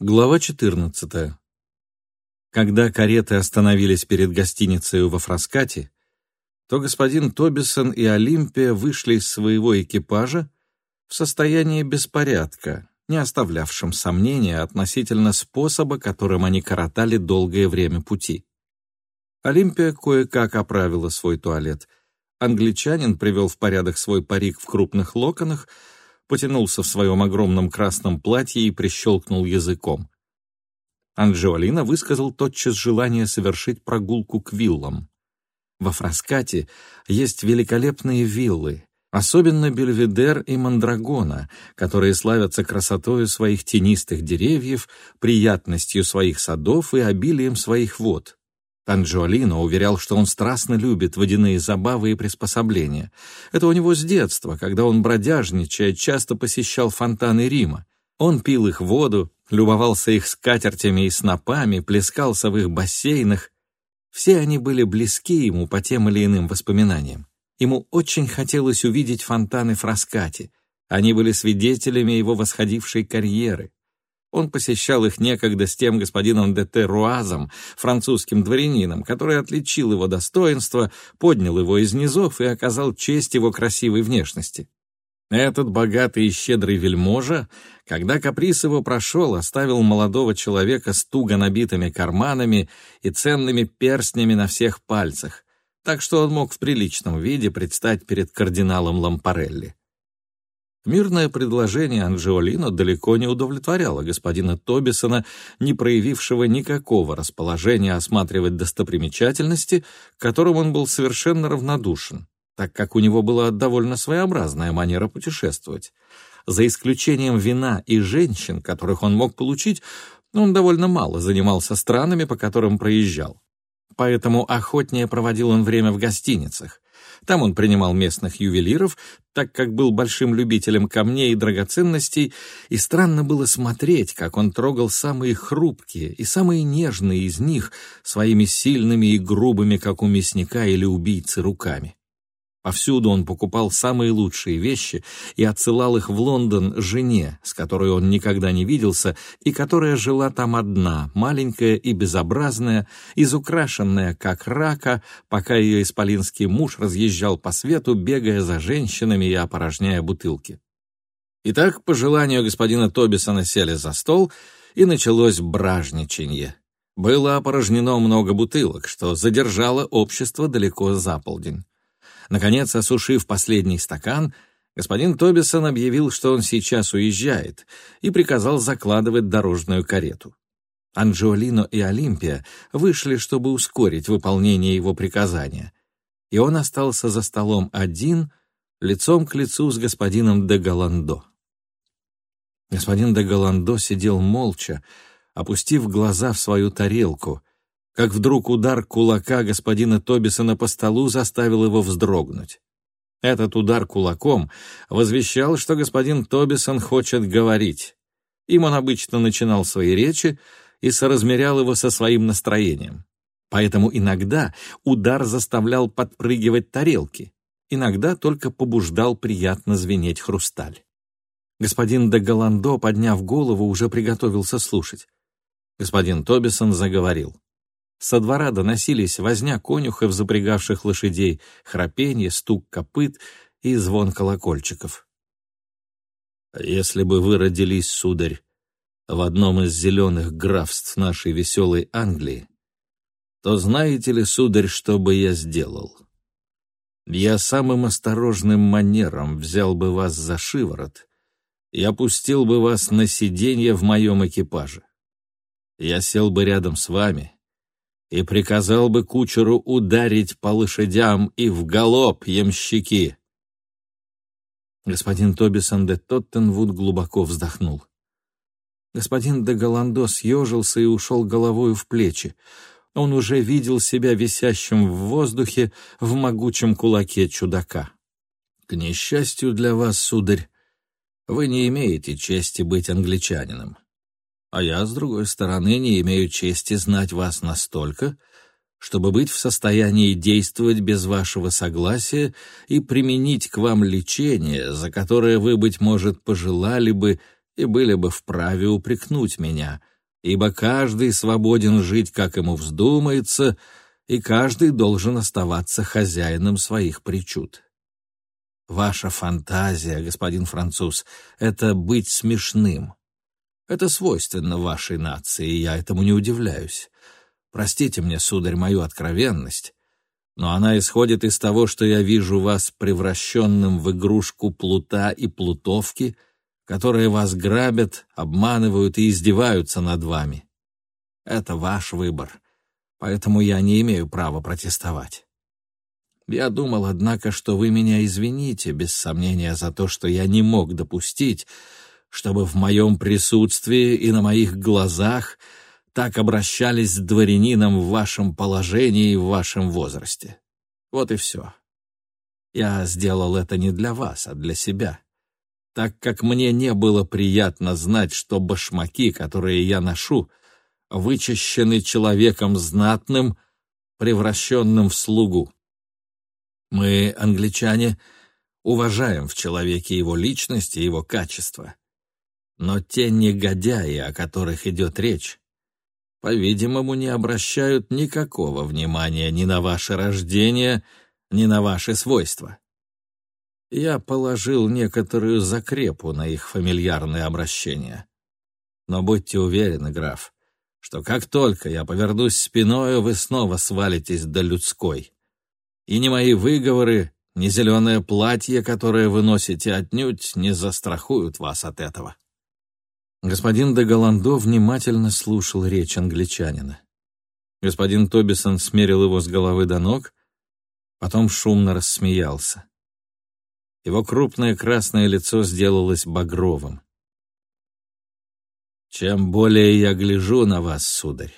Глава 14. Когда кареты остановились перед гостиницей во Фраскате, то господин Тобисон и Олимпия вышли из своего экипажа в состоянии беспорядка, не оставлявшем сомнения относительно способа, которым они коротали долгое время пути. Олимпия кое-как оправила свой туалет. Англичанин привел в порядок свой парик в крупных локонах — потянулся в своем огромном красном платье и прищелкнул языком. Анджиолина высказал тотчас желание совершить прогулку к виллам. Во Фраскате есть великолепные виллы, особенно Бельведер и Мандрагона, которые славятся красотою своих тенистых деревьев, приятностью своих садов и обилием своих вод. Анджиолино уверял, что он страстно любит водяные забавы и приспособления. Это у него с детства, когда он, бродяжничая, часто посещал фонтаны Рима. Он пил их воду, любовался их скатертями и снопами, плескался в их бассейнах. Все они были близки ему по тем или иным воспоминаниям. Ему очень хотелось увидеть фонтаны Фраскати. Они были свидетелями его восходившей карьеры. Он посещал их некогда с тем господином де Теруазом, французским дворянином, который отличил его достоинство, поднял его из низов и оказал честь его красивой внешности. Этот богатый и щедрый вельможа, когда каприз его прошел, оставил молодого человека с туго набитыми карманами и ценными перстнями на всех пальцах, так что он мог в приличном виде предстать перед кардиналом Лампарелли. Мирное предложение Анджиолино далеко не удовлетворяло господина Тобисона, не проявившего никакого расположения осматривать достопримечательности, к которым он был совершенно равнодушен, так как у него была довольно своеобразная манера путешествовать. За исключением вина и женщин, которых он мог получить, он довольно мало занимался странами, по которым проезжал. Поэтому охотнее проводил он время в гостиницах. Там он принимал местных ювелиров, так как был большим любителем камней и драгоценностей, и странно было смотреть, как он трогал самые хрупкие и самые нежные из них своими сильными и грубыми, как у мясника или убийцы, руками. Повсюду он покупал самые лучшие вещи и отсылал их в Лондон жене, с которой он никогда не виделся, и которая жила там одна, маленькая и безобразная, изукрашенная как рака, пока ее исполинский муж разъезжал по свету, бегая за женщинами и опорожняя бутылки. Итак, по желанию господина Тобисона сели за стол, и началось бражничанье. Было опорожнено много бутылок, что задержало общество далеко за полдень. Наконец, осушив последний стакан, господин Тобисон объявил, что он сейчас уезжает, и приказал закладывать дорожную карету. Анджиолино и Олимпия вышли, чтобы ускорить выполнение его приказания, и он остался за столом один, лицом к лицу с господином де Галандо. Господин де Галандо сидел молча, опустив глаза в свою тарелку — как вдруг удар кулака господина Тобисона по столу заставил его вздрогнуть. Этот удар кулаком возвещал, что господин Тобисон хочет говорить. Им он обычно начинал свои речи и соразмерял его со своим настроением. Поэтому иногда удар заставлял подпрыгивать тарелки, иногда только побуждал приятно звенеть хрусталь. Господин де Голландо, подняв голову, уже приготовился слушать. Господин Тобисон заговорил. Со двора доносились возня конюхов, запрягавших лошадей, храпенье, стук копыт и звон колокольчиков. «Если бы вы родились, сударь, в одном из зеленых графств нашей веселой Англии, то знаете ли, сударь, что бы я сделал? Я самым осторожным манером взял бы вас за шиворот и опустил бы вас на сиденье в моем экипаже. Я сел бы рядом с вами» и приказал бы кучеру ударить по лошадям и в галоп ямщики. Господин Тобисон де Тоттенвуд глубоко вздохнул. Господин де Голландо съежился и ушел головою в плечи. Он уже видел себя висящим в воздухе в могучем кулаке чудака. «К несчастью для вас, сударь, вы не имеете чести быть англичанином а я, с другой стороны, не имею чести знать вас настолько, чтобы быть в состоянии действовать без вашего согласия и применить к вам лечение, за которое вы, быть может, пожелали бы, и были бы вправе упрекнуть меня, ибо каждый свободен жить, как ему вздумается, и каждый должен оставаться хозяином своих причуд. Ваша фантазия, господин француз, это быть смешным. Это свойственно вашей нации, и я этому не удивляюсь. Простите мне, сударь, мою откровенность, но она исходит из того, что я вижу вас превращенным в игрушку плута и плутовки, которые вас грабят, обманывают и издеваются над вами. Это ваш выбор, поэтому я не имею права протестовать. Я думал, однако, что вы меня извините, без сомнения, за то, что я не мог допустить, чтобы в моем присутствии и на моих глазах так обращались с дворянином в вашем положении и в вашем возрасте. Вот и все. Я сделал это не для вас, а для себя, так как мне не было приятно знать, что башмаки, которые я ношу, вычищены человеком знатным, превращенным в слугу. Мы, англичане, уважаем в человеке его личность и его качества. Но те негодяи, о которых идет речь, по-видимому, не обращают никакого внимания ни на ваше рождение, ни на ваши свойства. Я положил некоторую закрепу на их фамильярное обращение. Но будьте уверены, граф, что как только я повернусь спиною, вы снова свалитесь до людской и ни мои выговоры, ни зеленое платье, которое вы носите, отнюдь не застрахуют вас от этого». Господин де Голландо внимательно слушал речь англичанина. Господин Тобисон смерил его с головы до ног, потом шумно рассмеялся. Его крупное красное лицо сделалось багровым. «Чем более я гляжу на вас, сударь,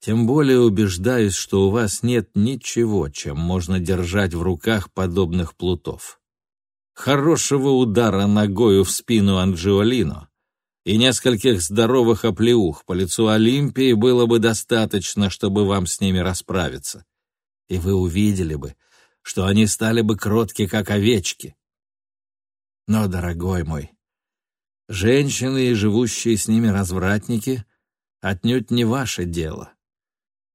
тем более убеждаюсь, что у вас нет ничего, чем можно держать в руках подобных плутов. Хорошего удара ногою в спину Анджиолино и нескольких здоровых оплеух по лицу Олимпии было бы достаточно, чтобы вам с ними расправиться. И вы увидели бы, что они стали бы кротки, как овечки. Но, дорогой мой, женщины и живущие с ними развратники отнюдь не ваше дело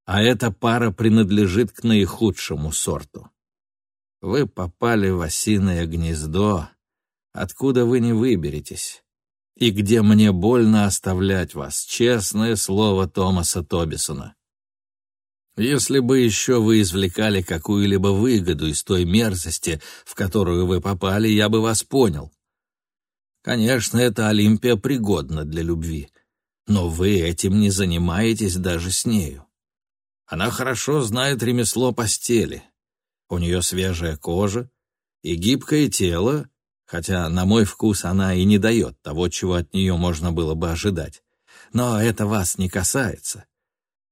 а эта пара принадлежит к наихудшему сорту. Вы попали в осиное гнездо, откуда вы не выберетесь, и где мне больно оставлять вас, честное слово Томаса Тобисона. Если бы еще вы извлекали какую-либо выгоду из той мерзости, в которую вы попали, я бы вас понял. Конечно, эта Олимпия пригодна для любви, но вы этим не занимаетесь даже с нею. Она хорошо знает ремесло постели. У нее свежая кожа и гибкое тело, хотя, на мой вкус, она и не дает того, чего от нее можно было бы ожидать. Но это вас не касается,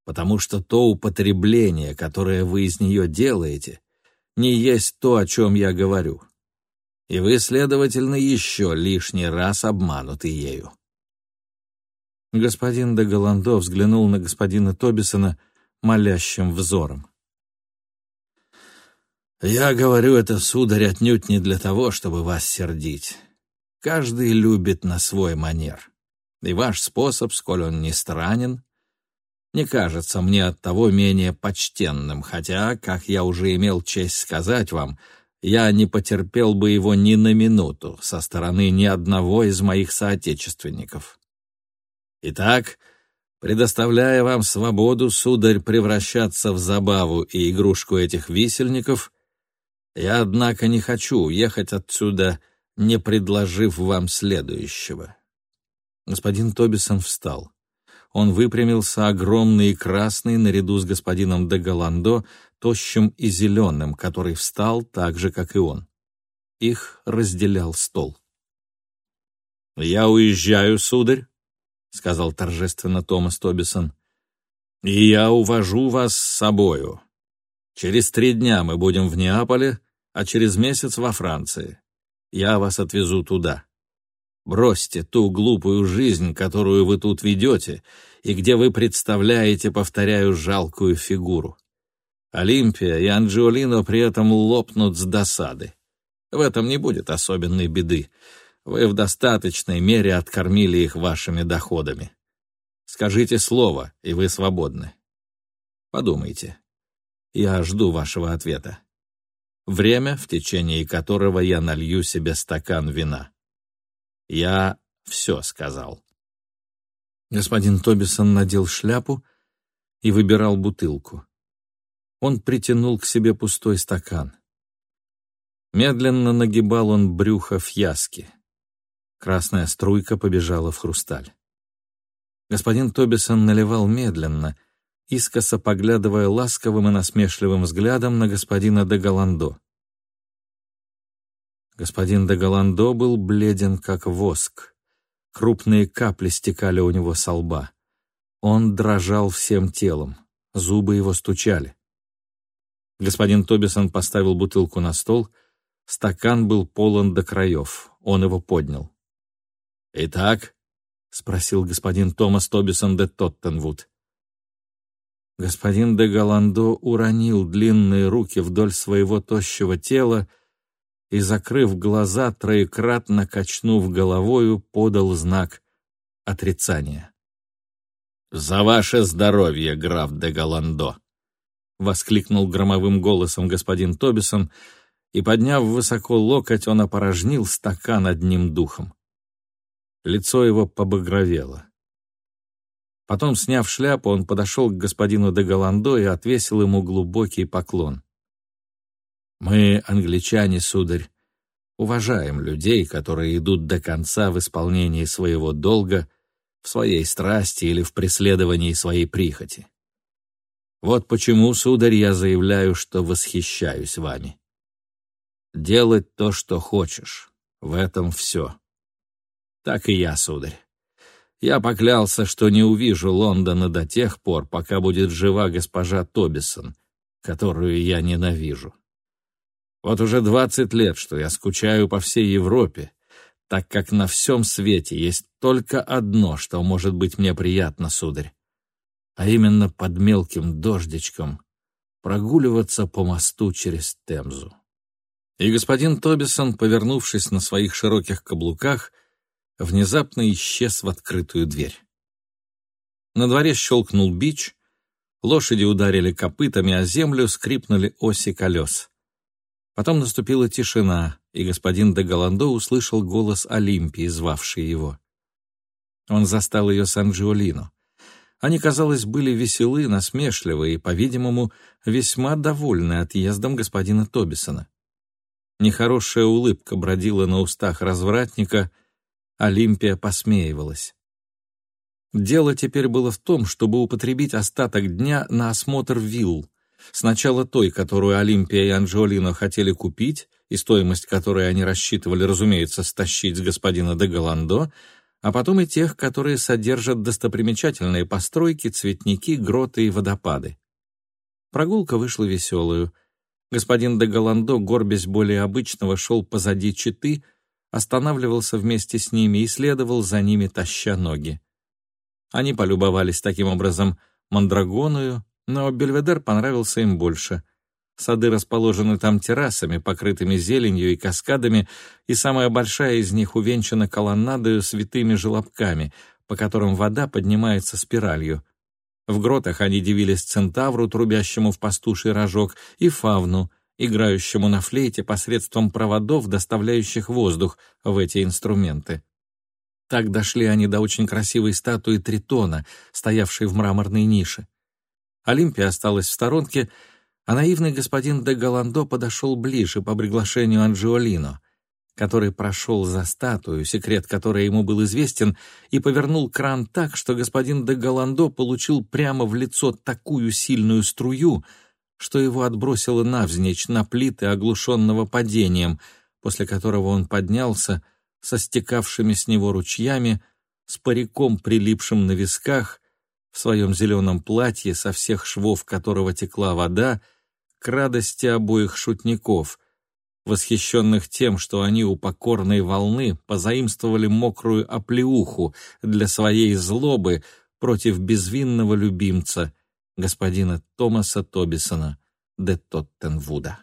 потому что то употребление, которое вы из нее делаете, не есть то, о чем я говорю. И вы, следовательно, еще лишний раз обмануты ею. Господин де Голландо взглянул на господина Тобисона — молящим взором. «Я говорю это, сударь, отнюдь не для того, чтобы вас сердить. Каждый любит на свой манер. И ваш способ, сколь он не странен, не кажется мне от того менее почтенным, хотя, как я уже имел честь сказать вам, я не потерпел бы его ни на минуту со стороны ни одного из моих соотечественников. Итак, Предоставляя вам свободу, сударь, превращаться в забаву и игрушку этих висельников, я, однако, не хочу уехать отсюда, не предложив вам следующего. Господин Тобисон встал. Он выпрямился огромный и красный наряду с господином де Голландо, тощим и зеленым, который встал так же, как и он. Их разделял стол. «Я уезжаю, сударь», — сказал торжественно Томас Тобисон. «И я увожу вас с собою. Через три дня мы будем в Неаполе, а через месяц во Франции. Я вас отвезу туда. Бросьте ту глупую жизнь, которую вы тут ведете, и где вы представляете, повторяю, жалкую фигуру. Олимпия и Анджиолино при этом лопнут с досады. В этом не будет особенной беды. вы в достаточной мере откормили их вашими доходами. Скажите слово, и вы свободны. Подумайте. Я жду вашего ответа. Время, в течение которого я налью себе стакан вина. Я все сказал. Господин Тобисон надел шляпу и выбирал бутылку. Он притянул к себе пустой стакан. Медленно нагибал он брюхо фьяски. Красная струйка побежала в хрусталь. Господин Тобисон наливал медленно, искоса поглядывая ласковым и насмешливым взглядом на господина де Голландо. Господин де Голландо был бледен, как воск. Крупные капли стекали у него со лба. Он дрожал всем телом, зубы его стучали. Господин Тобисон поставил бутылку на стол, стакан был полон до краев, он его поднял. «Итак?» — спросил господин Томас Тобисон де Тоттенвуд. Господин де Голландо уронил длинные руки вдоль своего тощего тела и, закрыв глаза, троекратно качнув головою, подал знак отрицания. «За ваше здоровье, граф де Голландо!» — воскликнул громовым голосом господин Тобисон, и, подняв высоко локоть, он опорожнил стакан одним духом. Лицо его побагровело. Потом, сняв шляпу, он подошел к господину де Голландо и отвесил ему глубокий поклон. «Мы, англичане, сударь, уважаем людей, которые идут до конца в исполнении своего долга, в своей страсти или в преследовании своей прихоти. Вот почему, сударь, я заявляю, что восхищаюсь вами. Делать то, что хочешь, в этом все. Так и я, сударь. Я поклялся, что не увижу Лондона до тех пор, пока будет жива госпожа Тобисон, которую я ненавижу. Вот уже двадцать лет, что я скучаю по всей Европе, так как на всем свете есть только одно, что может быть мне приятно, сударь, а именно под мелким дождичком прогуливаться по мосту через Темзу. И господин Тобисон, повернувшись на своих широких каблуках, внезапно исчез в открытую дверь. На дворе щелкнул бич, лошади ударили копытами о землю, скрипнули оси колес. Потом наступила тишина, и господин де Голландо услышал голос Олимпии, звавшей его. Он застал ее с Анджиолино. Они, казалось, были веселы, насмешливы и, по-видимому, весьма довольны отъездом господина Тобисона. Нехорошая улыбка бродила на устах развратника, Олимпия посмеивалась. Дело теперь было в том, чтобы употребить остаток дня на осмотр вилл. Сначала той, которую Олимпия и Анджолино хотели купить, и стоимость которой они рассчитывали, разумеется, стащить с господина де Голландо, а потом и тех, которые содержат достопримечательные постройки, цветники, гроты и водопады. Прогулка вышла веселую. Господин де Голландо, горбясь более обычного, шел позади читы, останавливался вместе с ними и следовал за ними, таща ноги. Они полюбовались таким образом мандрагоною, но Бельведер понравился им больше. Сады расположены там террасами, покрытыми зеленью и каскадами, и самая большая из них увенчана колоннадою с витыми желобками, по которым вода поднимается спиралью. В гротах они дивились центавру, трубящему в пастуший рожок, и фавну — играющему на флейте посредством проводов, доставляющих воздух в эти инструменты. Так дошли они до очень красивой статуи Тритона, стоявшей в мраморной нише. Олимпия осталась в сторонке, а наивный господин де Голландо подошел ближе по приглашению Анджиолино, который прошел за статую, секрет которой ему был известен, и повернул кран так, что господин де Голландо получил прямо в лицо такую сильную струю, что его отбросило навзничь на плиты, оглушенного падением, после которого он поднялся со стекавшими с него ручьями, с париком, прилипшим на висках, в своем зеленом платье, со всех швов которого текла вода, к радости обоих шутников, восхищенных тем, что они у покорной волны позаимствовали мокрую оплеуху для своей злобы против безвинного любимца — господина Томаса Тобисона де Тоттенвуда.